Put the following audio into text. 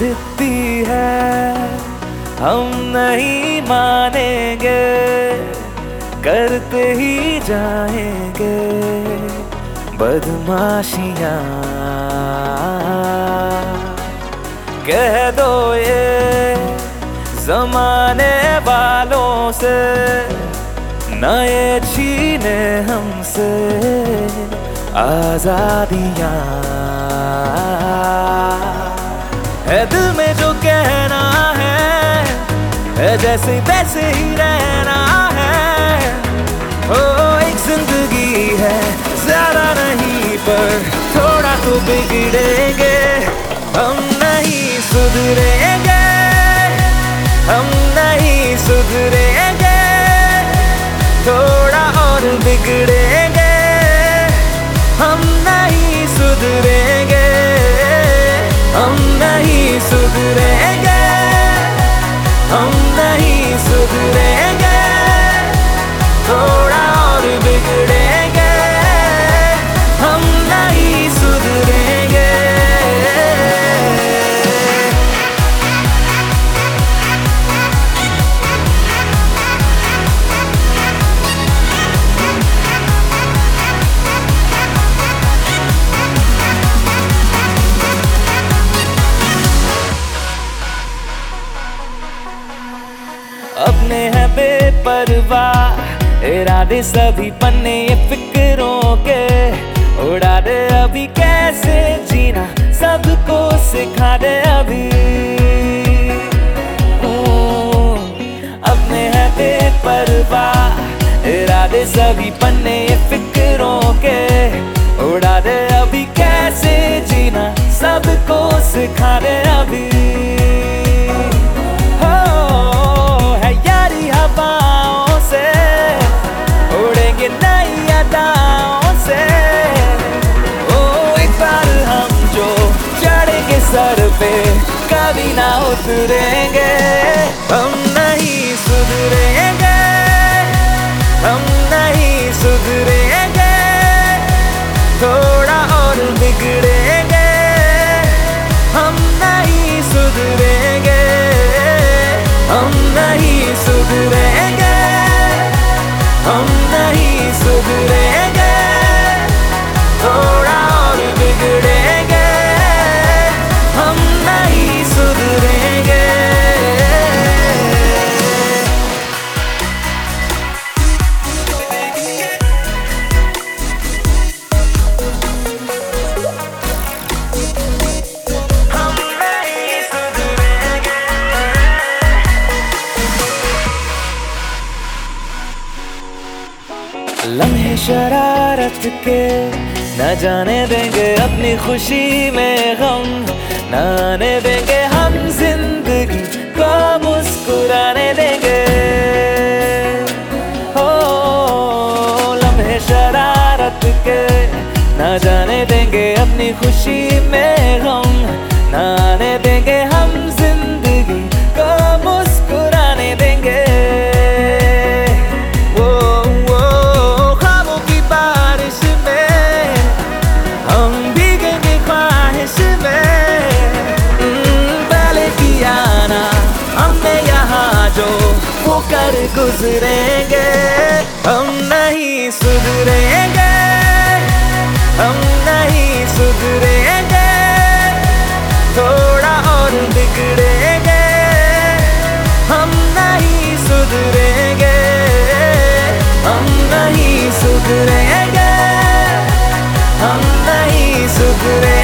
जिद्दी है, हम नहीं मानेंगे, करते ही जाएँगे बदमाशियाँ। कह दो ये जमाने वालों से, नए छीने हमसे आजादियाँ। जैसे वैसे ही रहना है। ओ, एक ज़िंदगी है, ज़्यादा नहीं, पर थोड़ा तो बिगड़ेंगे। हम नहीं सुधरेंगे, हम नहीं सुधरेंगे। थोड़ा और बिगड़ेंगे, हम नहीं सुधरेंगे, हम नहीं सुधरेंगे। नहीं बेपरवाह इरादे सभी पन्ने ये फिक्रों के। उड़ा दे अभी कैसे जीना? सबको सिखा दे अभी। हम्म, अपने हैं बेपरवाह। इरादे सभी पन्ने ये फिक्रों पे कभी ना उतरेंगे। हम नहीं सुधरेंगे। हम नहीं सुधरेंगे। थोड़ा और बिगड़ेंगे। हम नहीं सुधरेंगे। हम नहीं सुधरेंगे। शरारत के। न जाने देंगे अपनी खुशी में गम। न आने देंगे हम ज़िंदगी को मुस्कुराने देंगे। हो, लम्हे शरारत के। न जाने देंगे अपनी खुशी में गम। न आने देंगे वो कर गुजरेंगे, हम नहीं सुधरेंगे, हम नहीं सुधरेंगे, थोड़ा और बिगड़ेंगे, हम नहीं सुधरेंगे, हम नहीं सुधरेंगे, हम नहीं सुधरेंगे।